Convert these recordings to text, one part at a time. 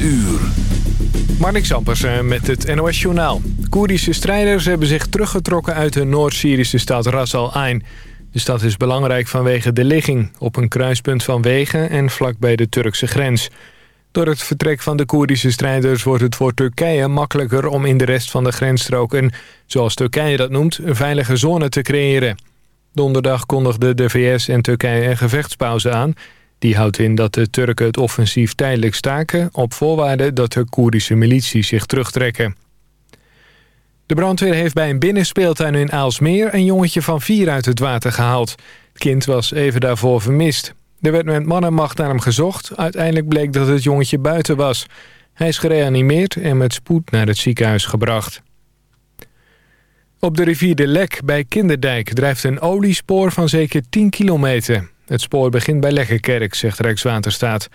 uur. Marnik Sampersen met het NOS Journaal. Koerdische strijders hebben zich teruggetrokken uit de Noord-Syrische stad Ras al Ain. De stad is belangrijk vanwege de ligging... op een kruispunt van wegen en vlakbij de Turkse grens. Door het vertrek van de Koerdische strijders wordt het voor Turkije makkelijker... om in de rest van de grensstrook een, zoals Turkije dat noemt, een veilige zone te creëren. Donderdag kondigden de VS en Turkije een gevechtspauze aan... Die houdt in dat de Turken het offensief tijdelijk staken... op voorwaarde dat de Koerdische milities zich terugtrekken. De brandweer heeft bij een binnenspeeltuin in Aalsmeer... een jongetje van vier uit het water gehaald. Het kind was even daarvoor vermist. Er werd met man en macht naar hem gezocht. Uiteindelijk bleek dat het jongetje buiten was. Hij is gereanimeerd en met spoed naar het ziekenhuis gebracht. Op de rivier de Lek bij Kinderdijk drijft een oliespoor van zeker 10 kilometer. Het spoor begint bij Lekkerkerk, zegt Rijkswaterstaat.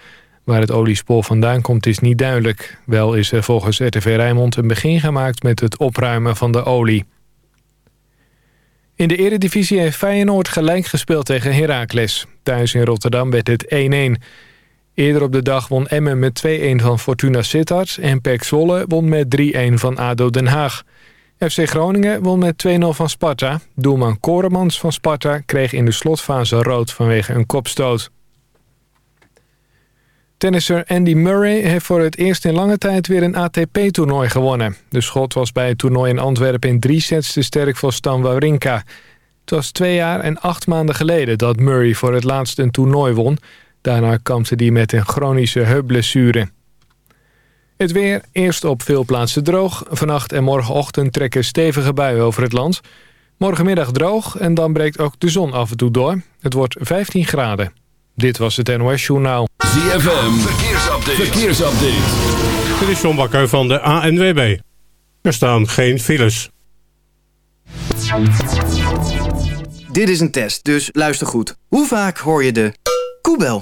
Waar het oliespoor vandaan komt is niet duidelijk. Wel is er volgens RTV Rijnmond een begin gemaakt met het opruimen van de olie. In de eredivisie heeft Feyenoord gelijk gespeeld tegen Heracles. Thuis in Rotterdam werd het 1-1. Eerder op de dag won Emmen met 2-1 van Fortuna Sittard... en PEC Zwolle won met 3-1 van ADO Den Haag. FC Groningen won met 2-0 van Sparta. Doelman Koremans van Sparta kreeg in de slotfase rood vanwege een kopstoot. Tennisser Andy Murray heeft voor het eerst in lange tijd weer een ATP-toernooi gewonnen. De schot was bij het toernooi in Antwerpen in drie sets te sterk voor Stan Wawrinka. Het was twee jaar en acht maanden geleden dat Murray voor het laatst een toernooi won. Daarna kampte hij met een chronische heupblessure. Het weer, eerst op veel plaatsen droog. Vannacht en morgenochtend trekken stevige buien over het land. Morgenmiddag droog en dan breekt ook de zon af en toe door. Het wordt 15 graden. Dit was het NOS Journaal. ZFM, verkeersupdate. verkeersupdate. Dit is John Bakker van de ANWB. Er staan geen files. Dit is een test, dus luister goed. Hoe vaak hoor je de koebel?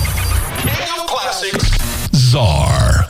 King of Classics. Czar.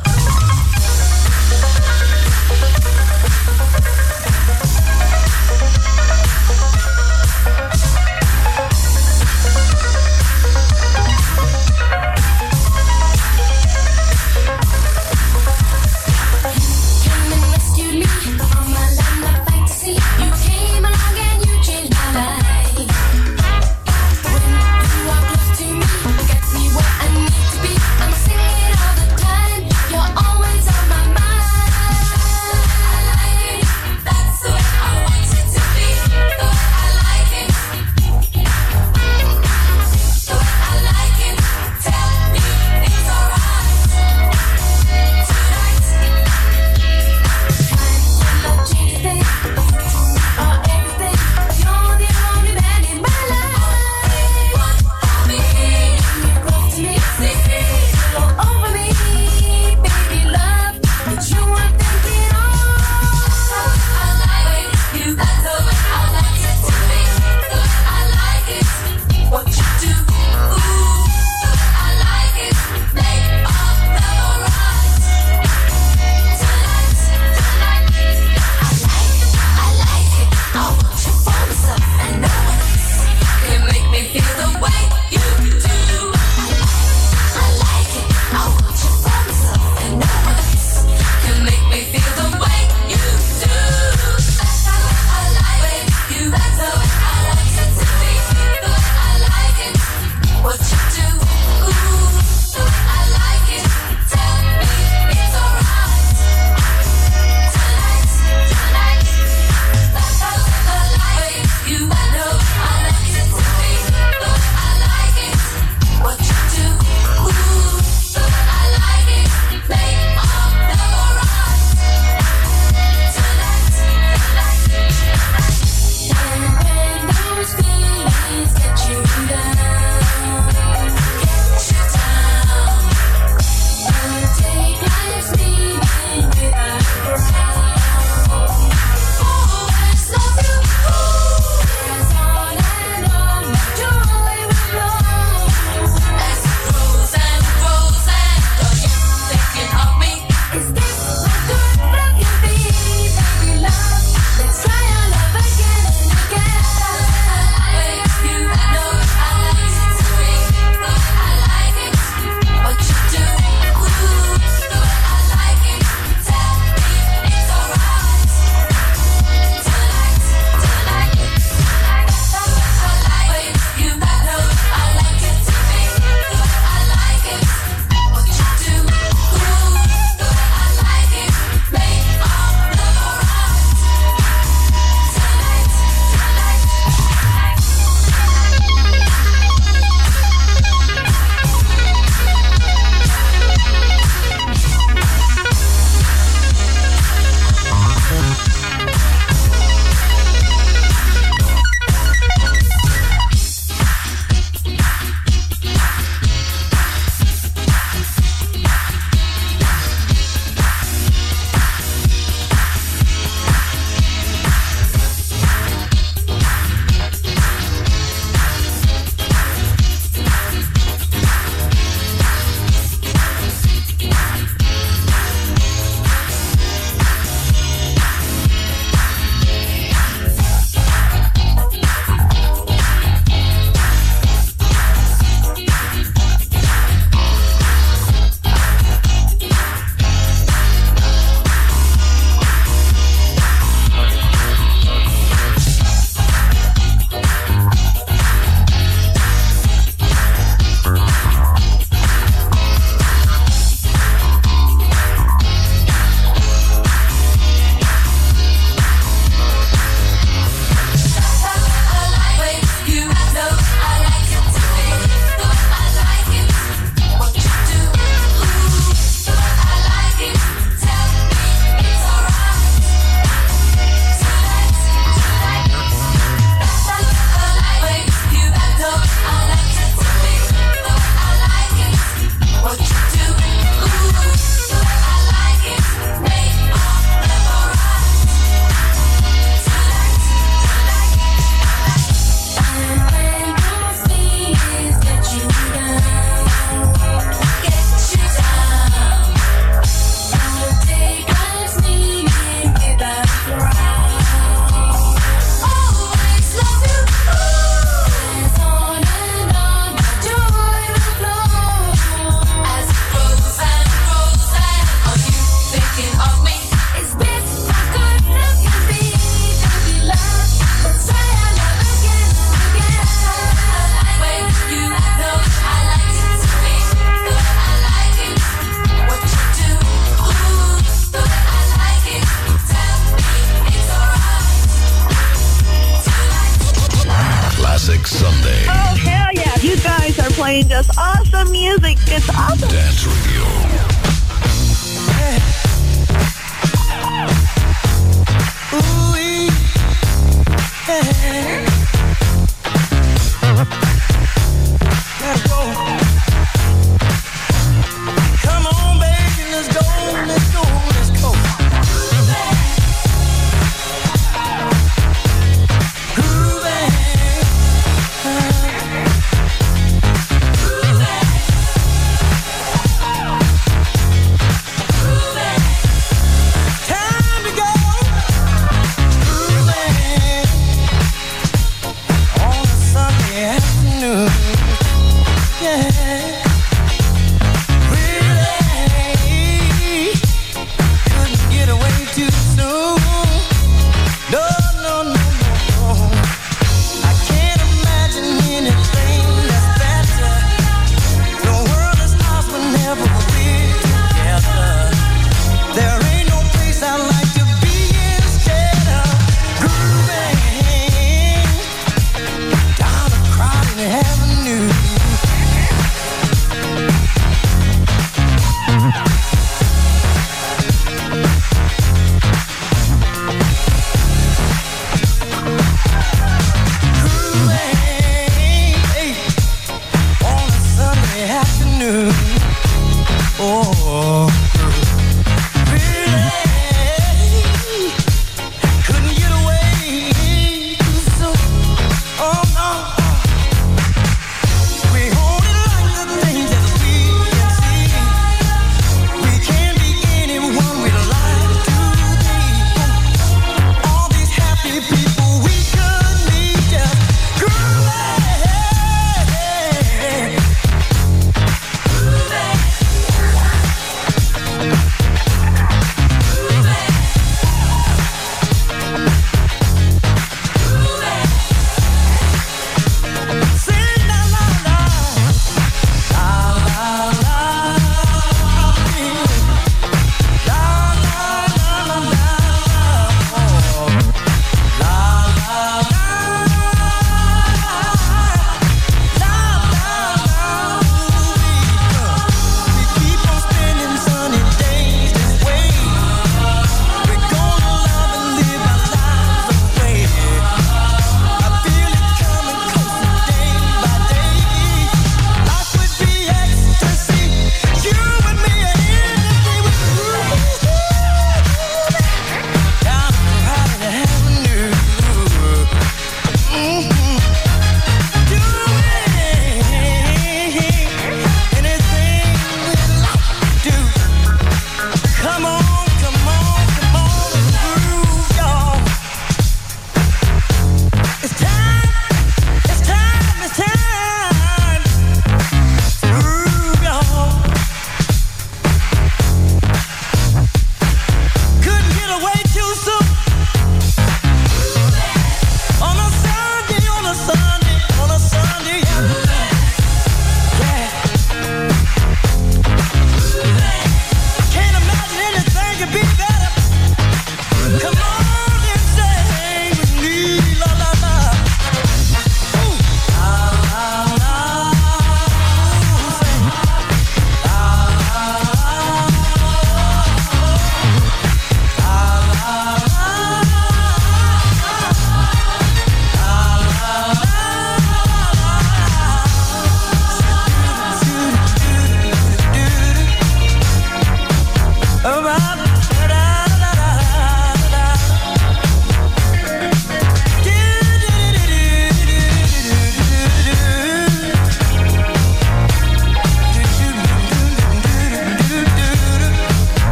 Playing just awesome music. It's awesome. Dance Radio.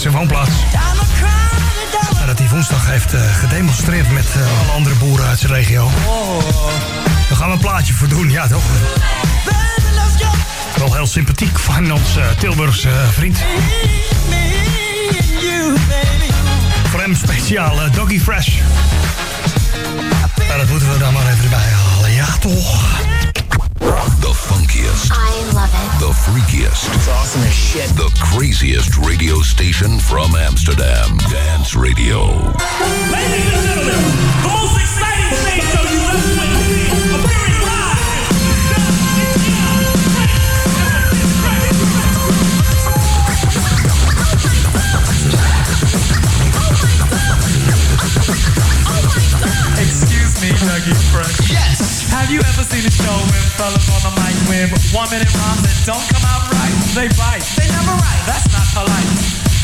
Zijn woonplaats. Nadat hij woensdag heeft eh, gedemonstreerd met eh, alle andere boeren uit zijn regio. Daar gaan we een plaatje voor doen, ja toch? Wel heel sympathiek van ons eh, Tilburgse eh, vriend. Voor hem speciaal Doggy Fresh. Nou, dat moeten we dan maar even erbij halen, ja toch? The funkiest. I love it. The freakiest. It's shit. The craziest radio station from Amsterdam. Dance Radio. Ladies and gentlemen, the most exciting stage Have you ever seen a show when fellas on the mic with one minute rhymes that don't come out right? They bite. They never write. That's not polite.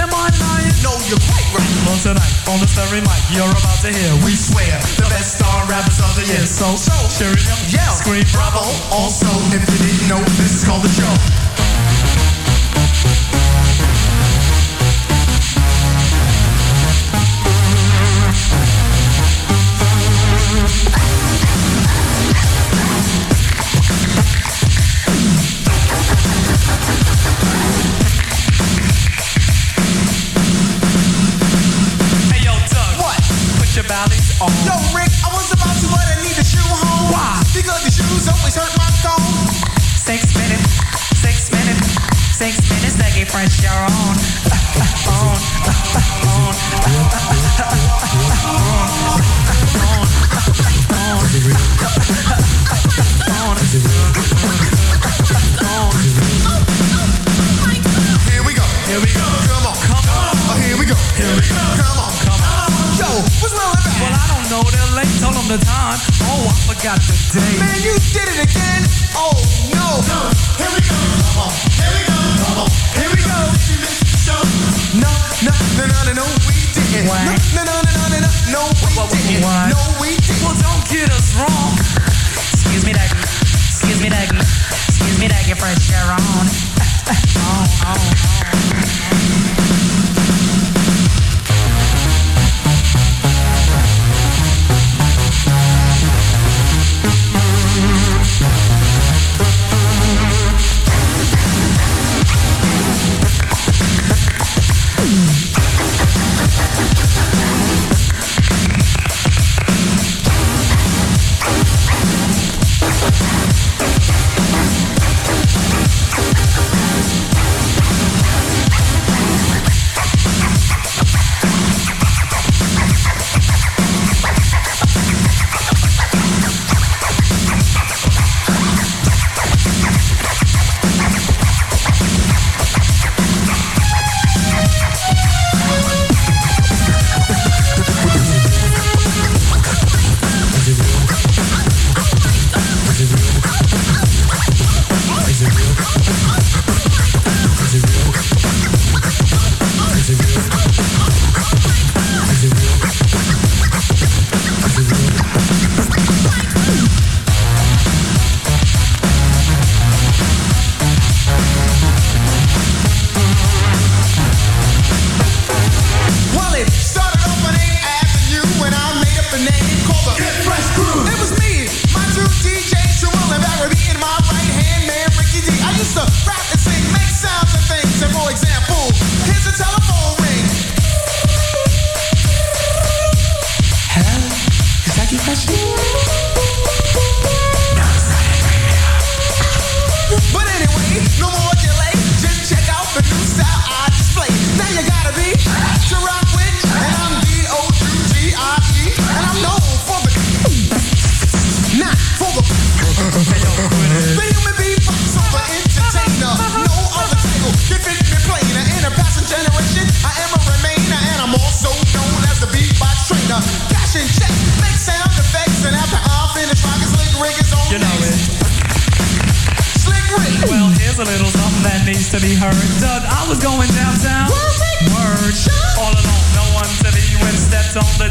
Am I lying? No, you're quite right. Well, tonight on the story mic, you're about to hear. We swear the best star rappers of the year. So, so, cheer it up. Yeah. Scream bravo. Also, if you didn't know, this is called the show. Minutes to get fresh, you're on. on, on. Here we go. Here we go. Come on. Come on. Oh, here we go. Here we go. Come on. Come on. Yo, what's wrong with Well. I don't know, they're late, told them the time. Oh, I forgot the date. Man, you did it again.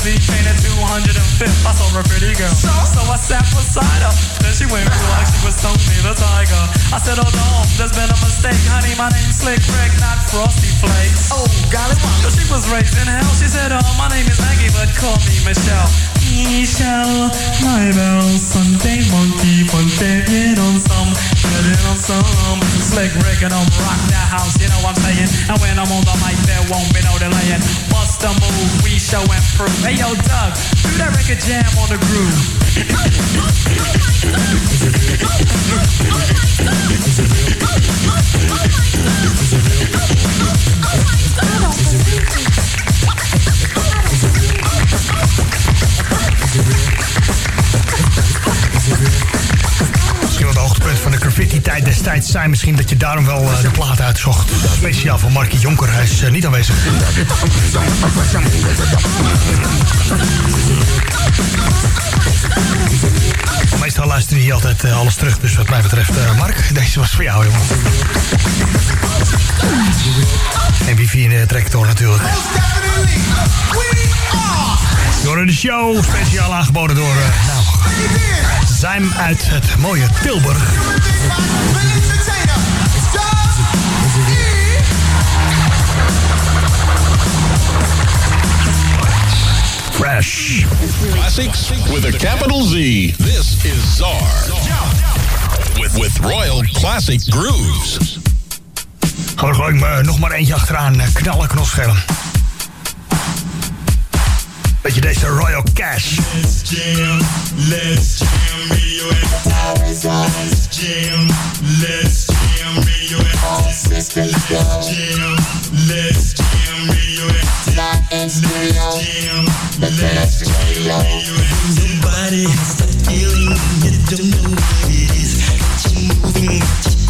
Stepped on the train at 205th. I saw a pretty girl. So I sat beside her. Then she went real like she was Tony the Tiger. I said, oh, no, there's been a mistake. Honey, my name's Slick Rick, not Frosty Flakes. Oh, golly, Cause she was raised in hell. She said, oh, my name is Maggie, but call me Michelle. Michelle, my bell, Sunday monkey, Fontaine on some, it on some slick record on rock that house, you know what I'm saying? And when I'm on the mic, there won't be no delaying. Bust move, we show and prove. Hey yo, Doug, do that record jam on the groove. Hoogtepunt van de graffiti-tijd destijds zijn. Misschien dat je daarom wel eh, de plaat uitzocht. Speciaal voor Markie Jonker. Hij is eh, niet aanwezig. Meestal luister je altijd eh, alles terug. Dus wat mij betreft, Mark, deze was voor jou, jongen. En wifi in de tractor natuurlijk. Door de show, speciaal aangeboden door, nou, Zijm uit het mooie Tilburg. Fresh. Classics with a capital Z. This is Czar. With, with Royal Classic Grooves. Gaan we nog maar eentje achteraan knallen, knosscherm. Beetje deze Royal Cash. Let's jam, let's jam, radioactive. Let's jam, let's jam, radioactive. Let's jam, let's jam, radioactive. Let's jam, let's jam, radioactive. Somebody has that feeling you don't know what it is. Got you moving,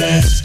last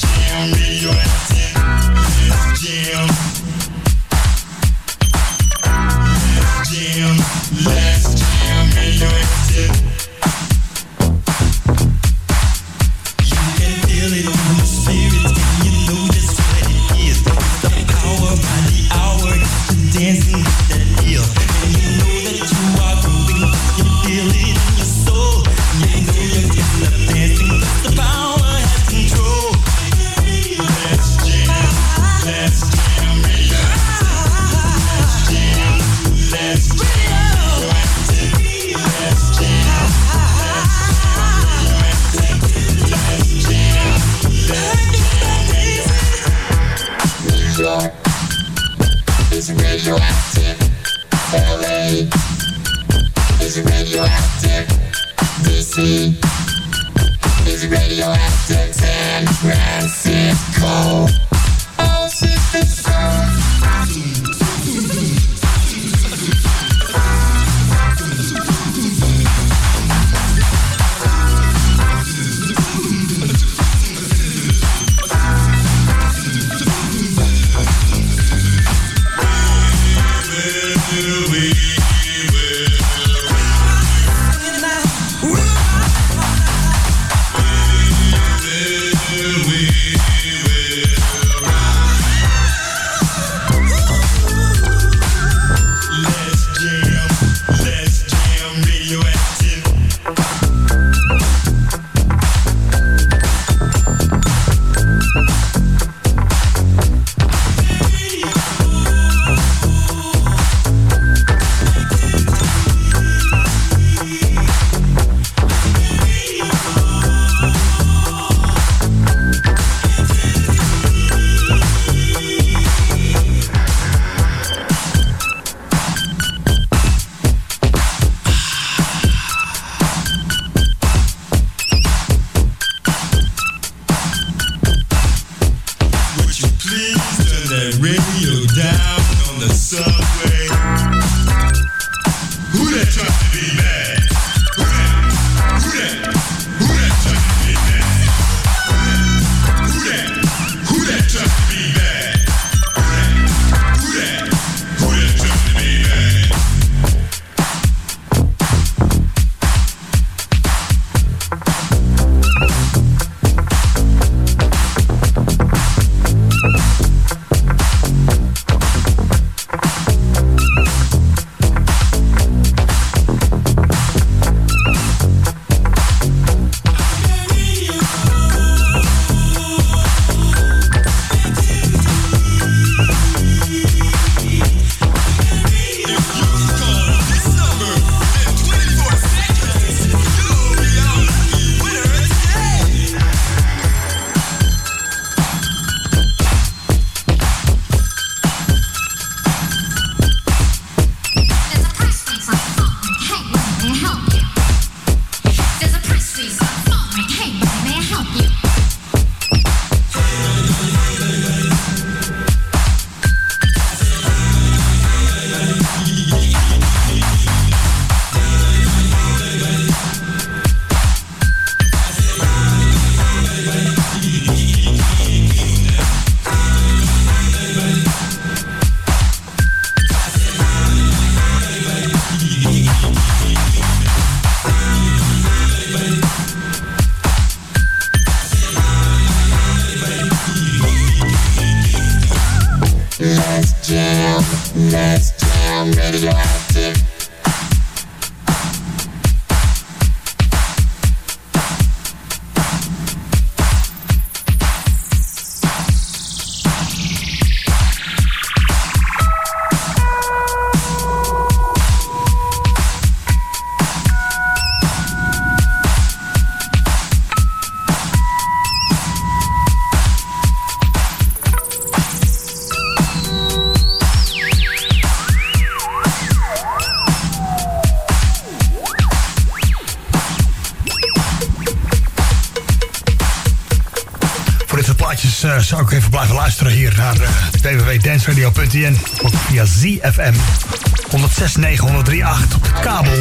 www.danceradio.nl. Ook via ZFM 106.9, 103.8 op de kabel.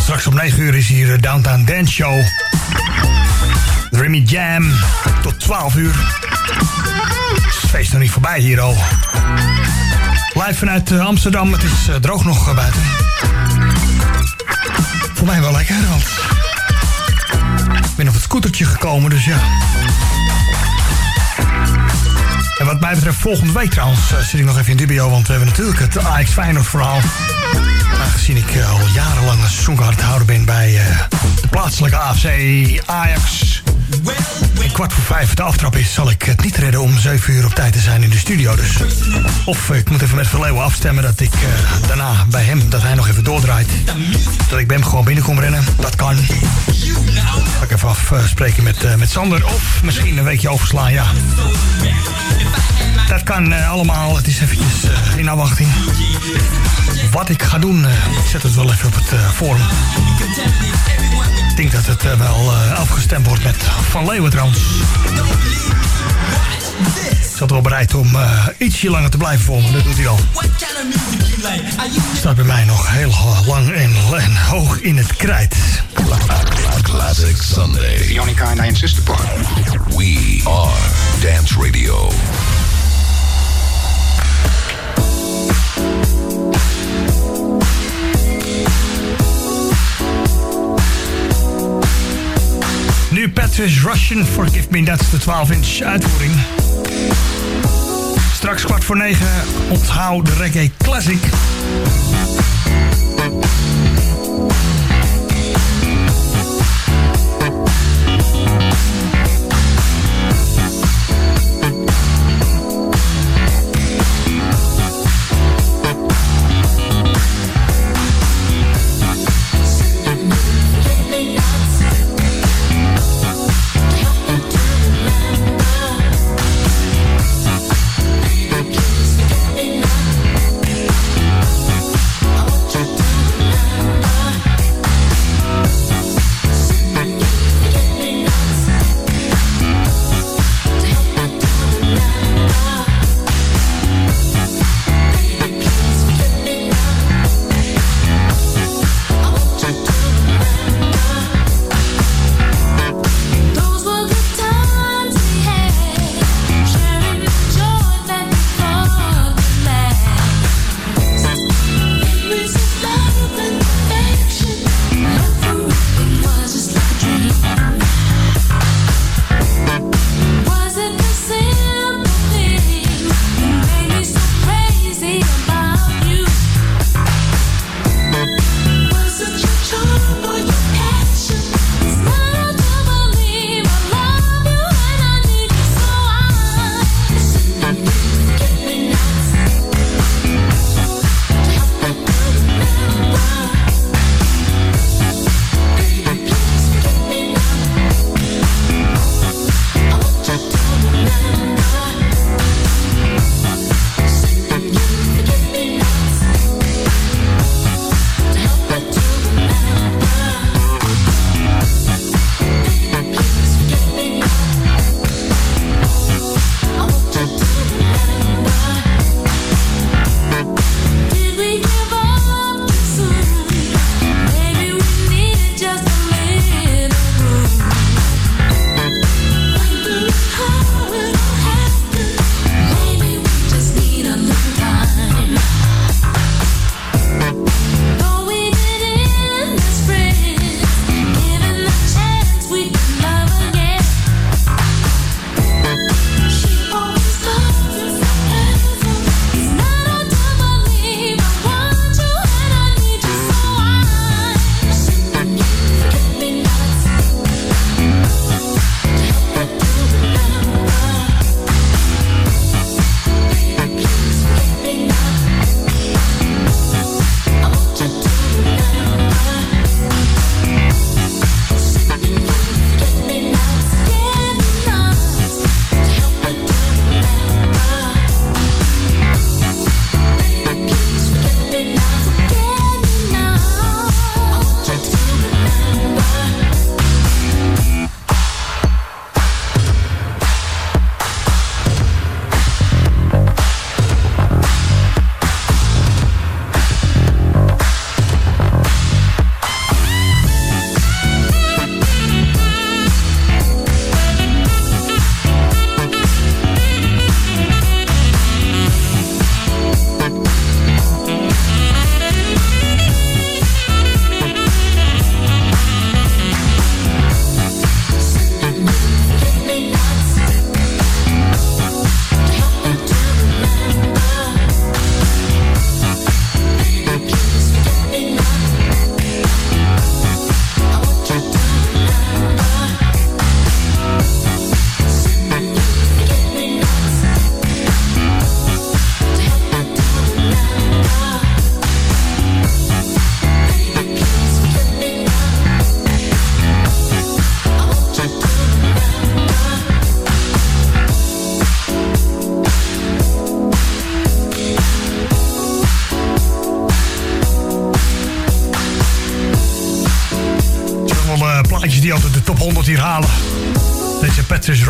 Straks om 9 uur is hier Downtown Dance Show. Remy Jam tot 12 uur. Het feest nog niet voorbij hier al. Live vanuit eh, Amsterdam. Het is eh, droog nog eh, buiten. Voor mij wel lekker, want ik ben op het scootertje gekomen, dus ja. Wat mij betreft volgende week trouwens eh, zit ik nog even in dubio, want we hebben natuurlijk het Ajax Feyenoord verhaal. Aangezien ik eh, al jarenlang een seizoenkaart houden ben bij eh, de plaatselijke AFC Ajax. En kwart voor vijf de aftrap is, zal ik het niet redden om zeven uur op tijd te zijn in de studio. Dus. Of ik moet even met Verleeuwen afstemmen dat ik daarna bij hem, dat hij nog even doordraait. Dat ik bij hem gewoon binnen kom rennen. Dat kan. Even afspreken met, eh, met Sander. Of misschien een weekje overslaan, ja. Dat kan eh, allemaal. Het is eventjes eh, in afwachting. Wat ik ga doen, ik zet het wel even op het forum. Ik denk dat het wel afgestemd wordt met Van Leeuwen trouwens. Ik zat wel bereid om ietsje langer te blijven voor. Dat doet hij al. Staat bij mij nog heel lang en hoog in het krijt. Classic Sunday. The only kind I insist upon. We are Dance Radio. Nu Patrice Russian, Forgive Me, is de 12-inch uitvoering. Straks kwart voor negen, onthoud de reggae classic.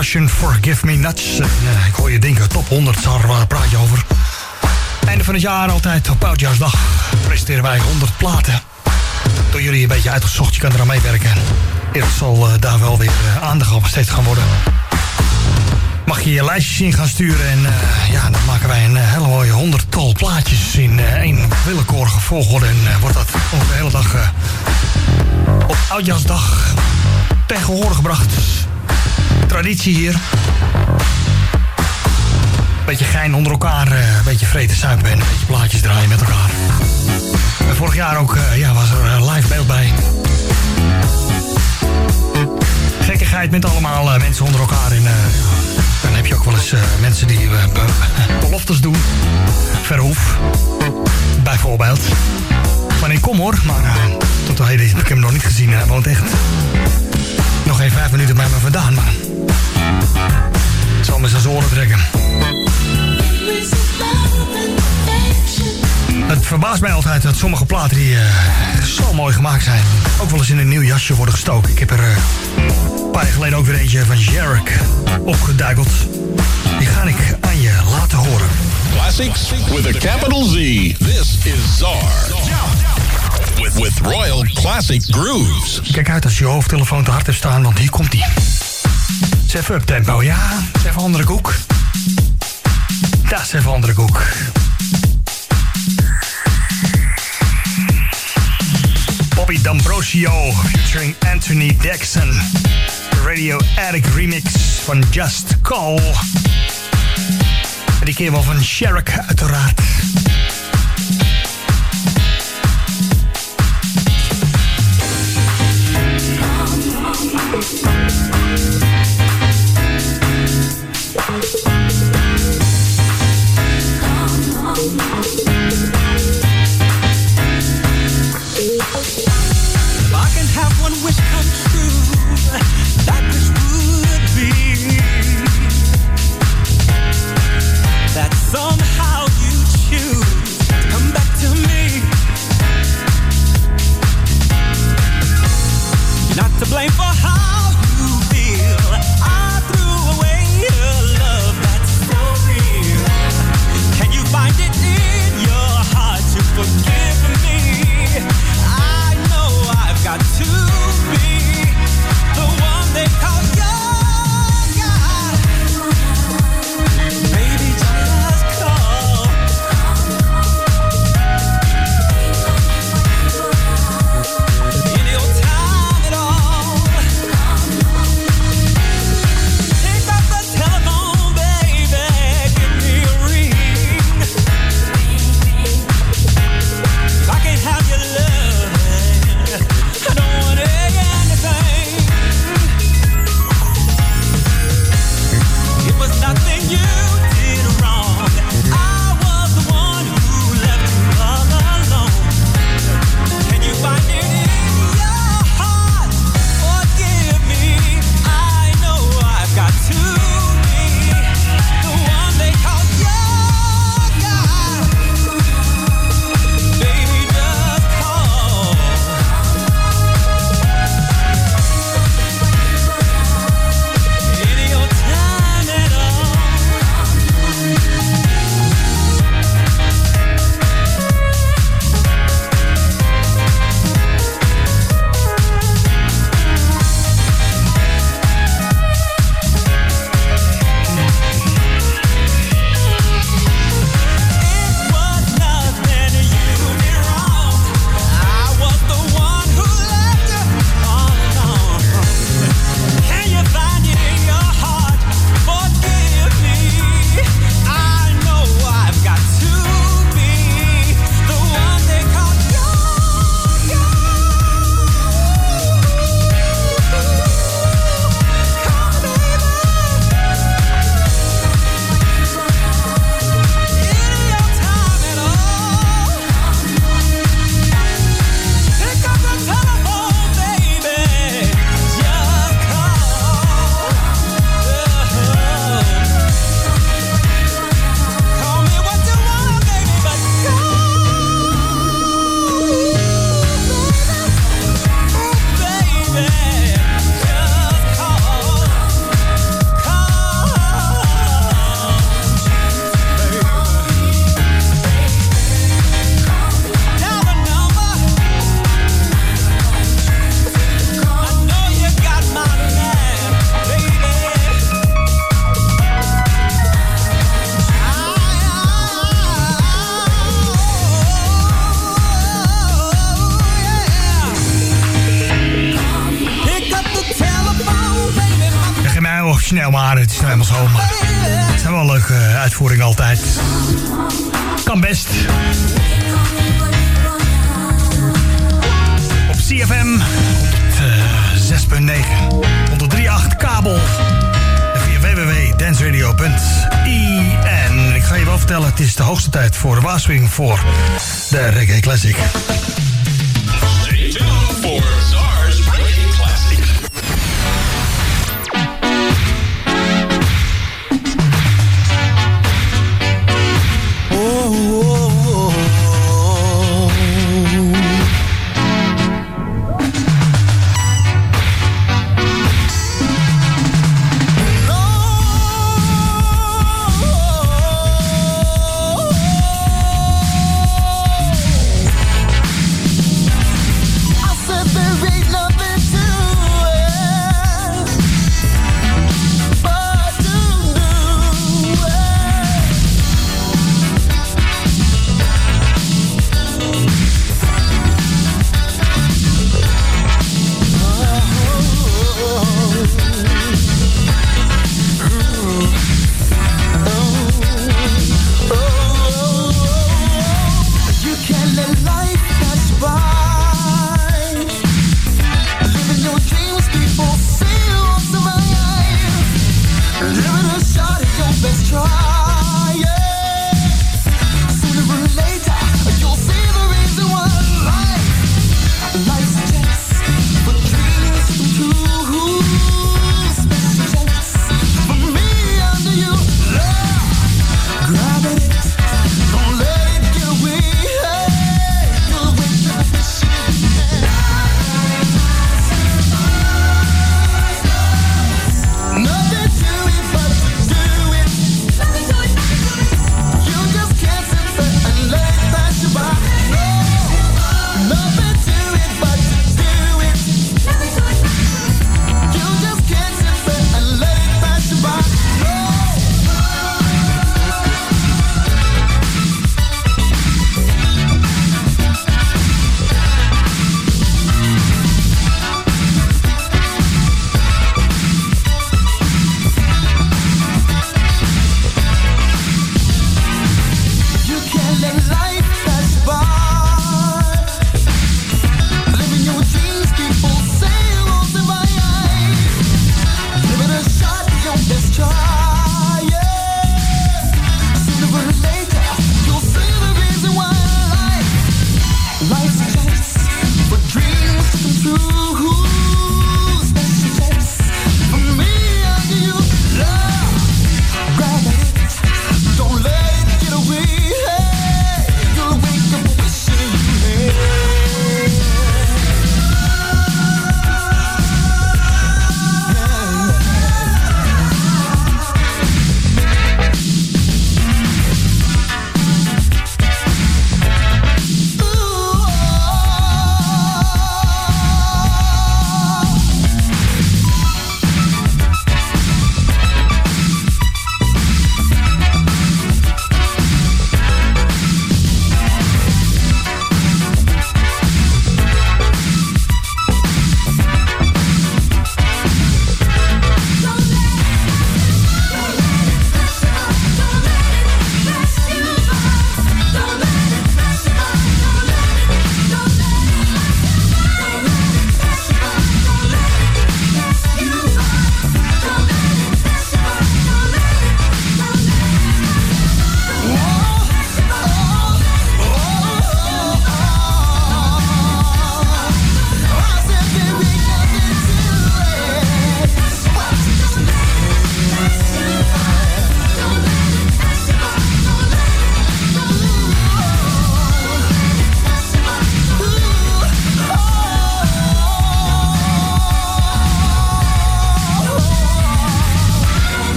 Forgive Me Nuts. Eh, ik hoor je denken, top 100, daar praat je over. Einde van het jaar, altijd op Oudjaarsdag, presenteren wij 100 platen. Door jullie een beetje uitgezocht, je kan eraan meewerken. Eerst zal eh, daar wel weer eh, aandacht op besteed gaan worden. Mag je je lijstjes in gaan sturen en ja, dan maken wij een hele mooie honderdtal plaatjes in één willekeurige volgorde. En wordt dat ook de hele dag op Oudjaarsdag horen gebracht. Traditie hier. Beetje gein onder elkaar, eh, een beetje vreten suipen en een beetje plaatjes draaien met elkaar. Vorig jaar ook eh, ja, was er een live beeld bij. Gekkigheid met allemaal eh, mensen onder elkaar. Eh, dan heb je ook wel eens eh, mensen die eh, be- beloftes doen. Verhoef, bijvoorbeeld. Maar ik kom hoor, maar eh, tot de heden heb ik hem nog niet gezien. Hij woont echt nog geen vijf minuten bij me vandaan. Maar ik zal me zijn oren trekken. Het verbaast mij altijd dat sommige platen die eh, zo mooi gemaakt zijn... ook wel eens in een nieuw jasje worden gestoken. Ik heb er eh, een paar jaar geleden ook weer eentje van Jarek opgeduikeld. Die ga ik aan je laten horen. Classics with a capital Z. This is Czar. With, Royal Classic Grooves. Kijk uit als je hoofdtelefoon te hard hebt staan, want hier komt die. Is even up tempo, ja. Is even andere koek. Dat is even andere koek. Bobby D'Ambrosio featuring Anthony Dexon. De Radio Attic remix van Just Call. En die keer wel van Sherrick uiteraard.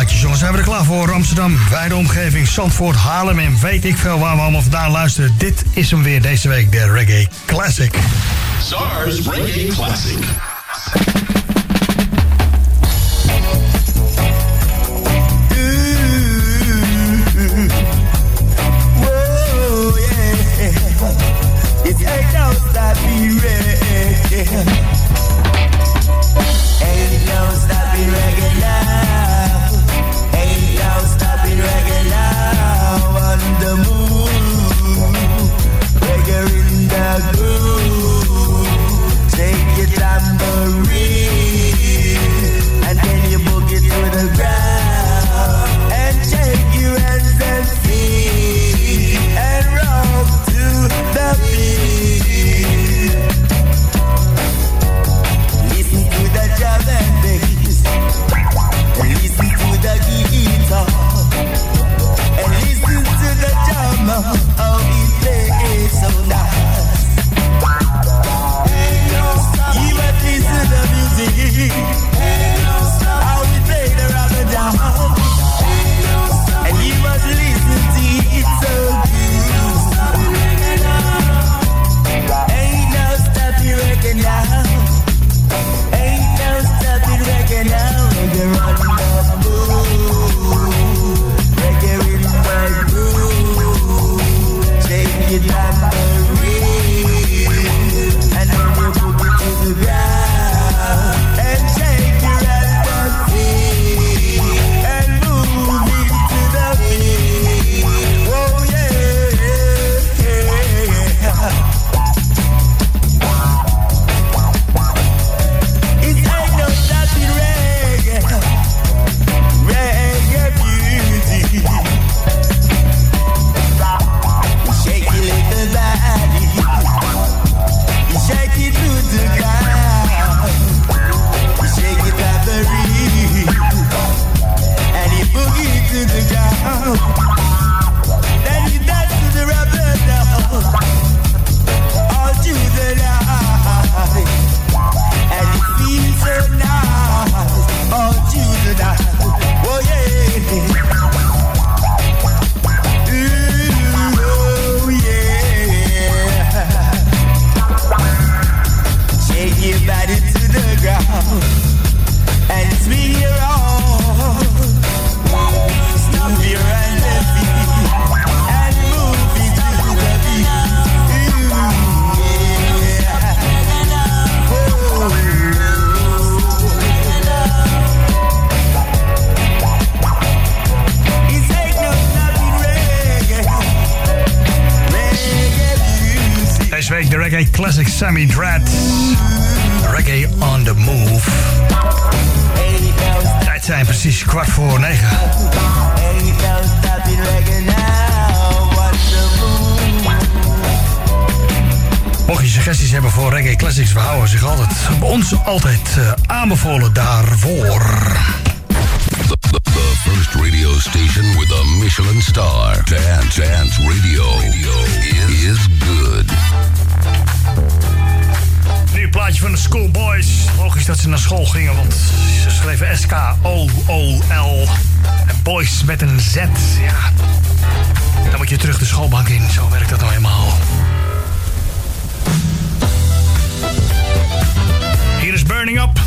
jongens. Zijn we er klaar voor? Amsterdam, wijde omgeving, Zandvoort, Haarlem en weet ik veel waar we allemaal vandaan luisteren. Dit is hem weer deze week, de Reggae Classic. SARS Reggae Classic. Schoolboys. Logisch dat ze naar school gingen, want ze schreven S-K-O-O-L. En boys met een Z, ja. Dan moet je terug de schoolbank in, zo werkt dat nou helemaal. Hier is Burning Up.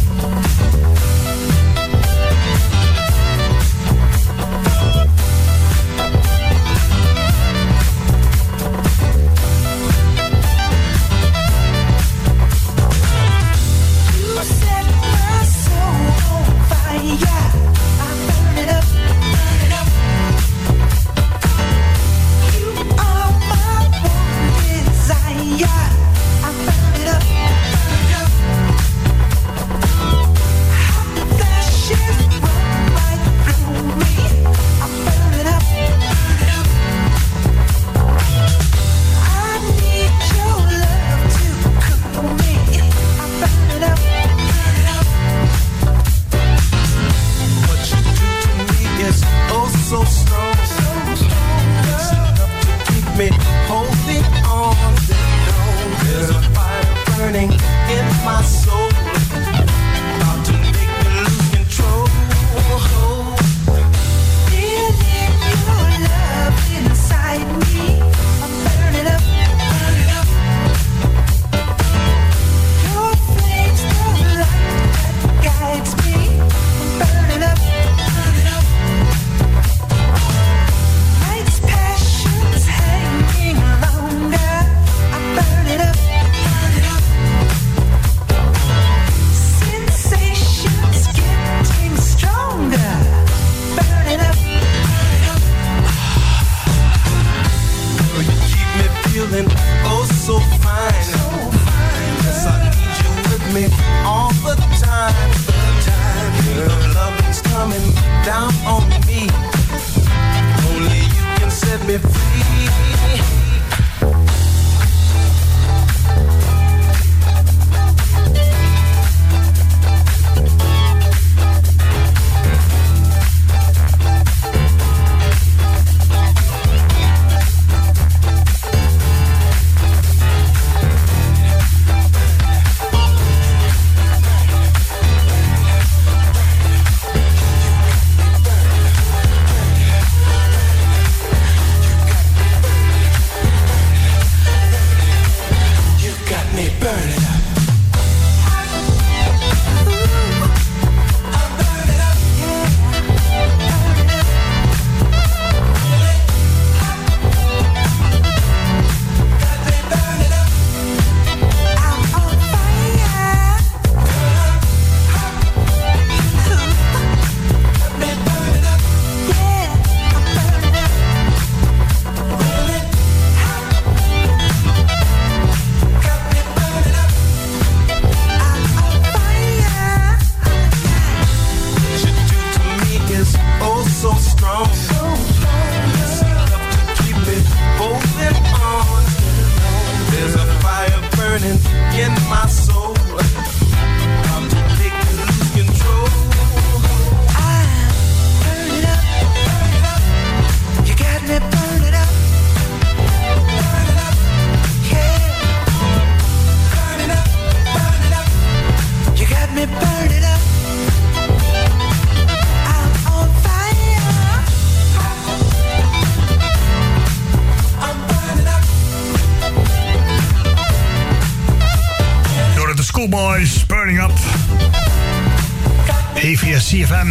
CFM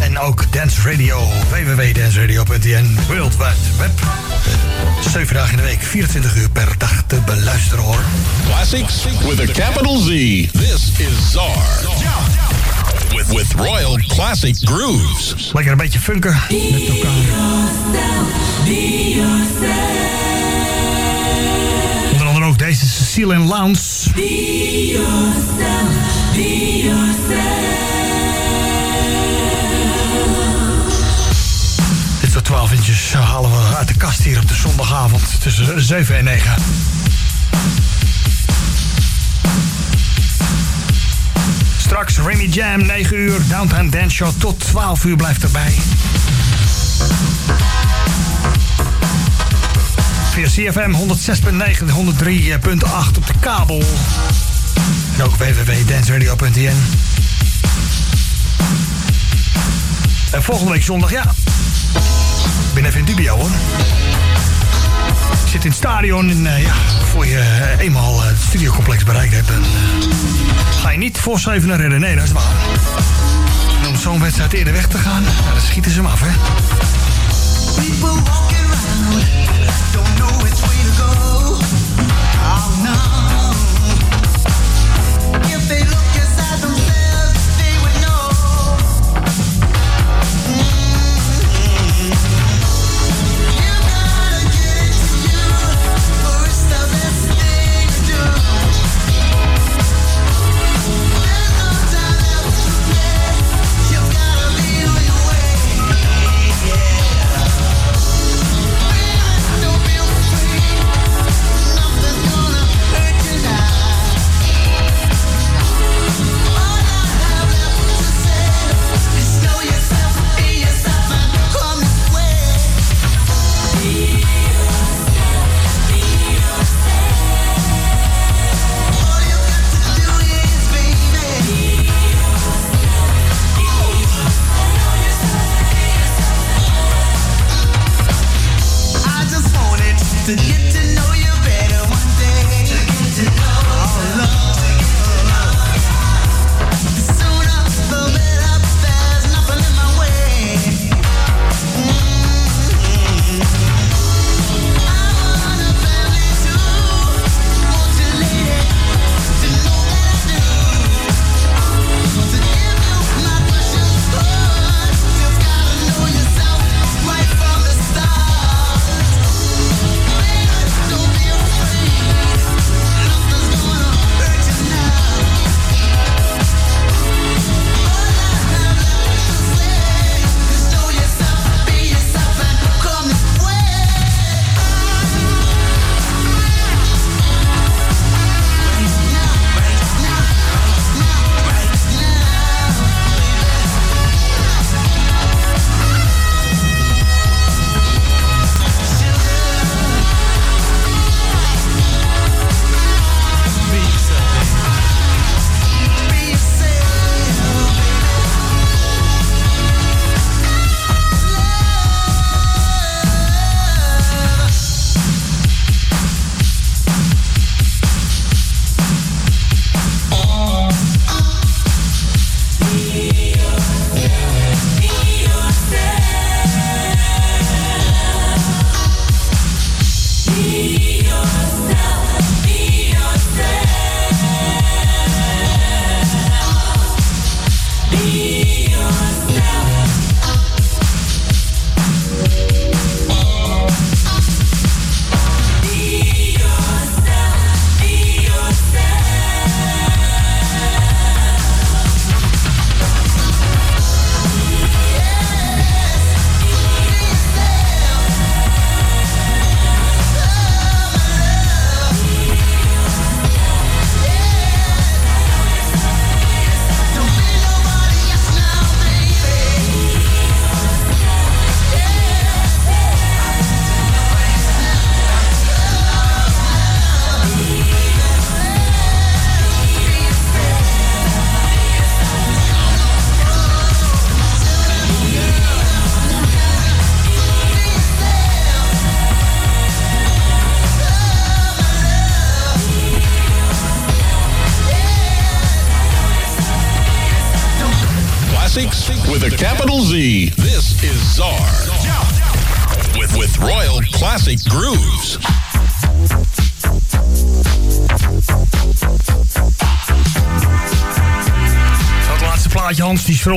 en ook Dance Radio, www.danceradio.nl, World Wide Web. 7 dagen in de week, 24 uur per dag te beluisteren hoor. Classics with a capital Z. This is Czar. With, with Royal Classic Grooves. Lekker een beetje funken met elkaar. Onder andere ook deze Cecile en Lounge. Dit soort 12 inches halen we uit de kast hier op de zondagavond tussen 7 en 9. Straks Remy Jam, 9 uur. Downtown Dance Show tot 12 uur blijft erbij. Via CFM 106.9, 103.8 op de kabel. En ook www.danceradio.nl. En volgende week zondag, ja. Ben even in dubio hoor. Ik zit in het stadion en eh, voor je eh, eenmaal eh, het studiocomplex bereikt hebt... eh, ga je niet voor 7 naar redden. Nee, dat is waar. En om zo'n wedstrijd eerder weg te gaan, nou, dan schieten ze hem af, hè.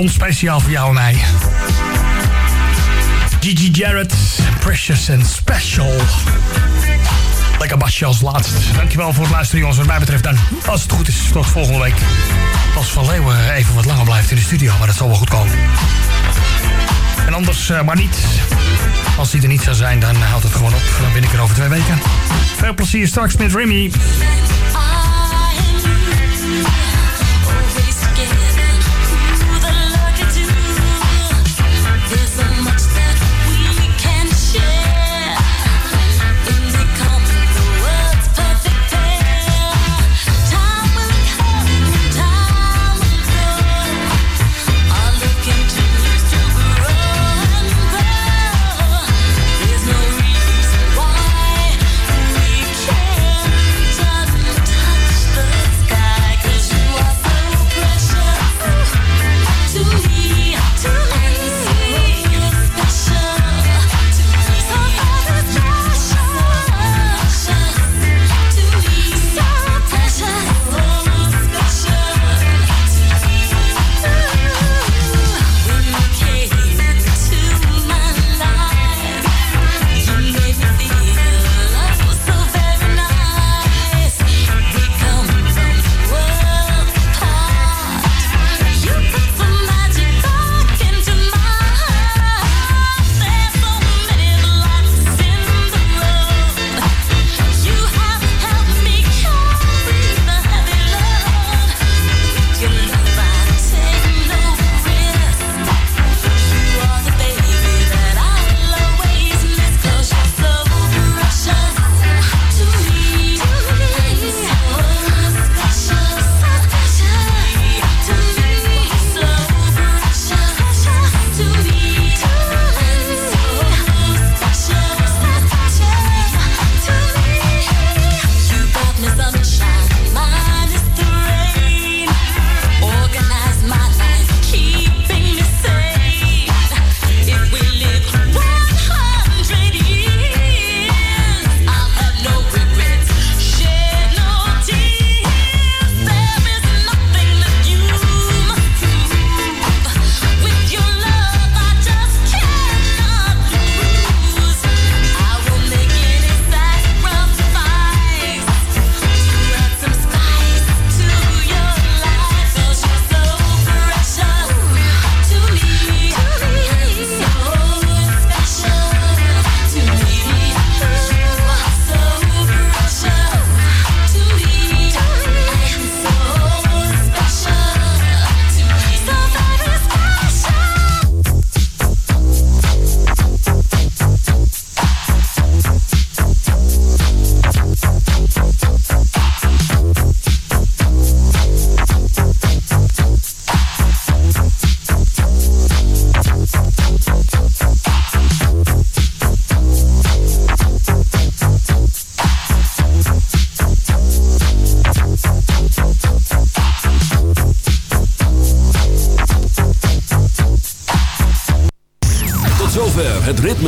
Ons speciaal voor jou en mij. Gigi Jarrett, Precious and Special. Lekker basje als laatst. Dankjewel voor het luisteren, jongens. Wat mij betreft dan, als het goed is, tot volgende week. Als Van Leeuwen even wat langer blijft in de studio, maar dat zal wel goed komen. En anders eh, maar niet. Als die er niet zou zijn, dan houdt het gewoon op. Dan ben ik er over twee weken. Veel plezier straks met Remy.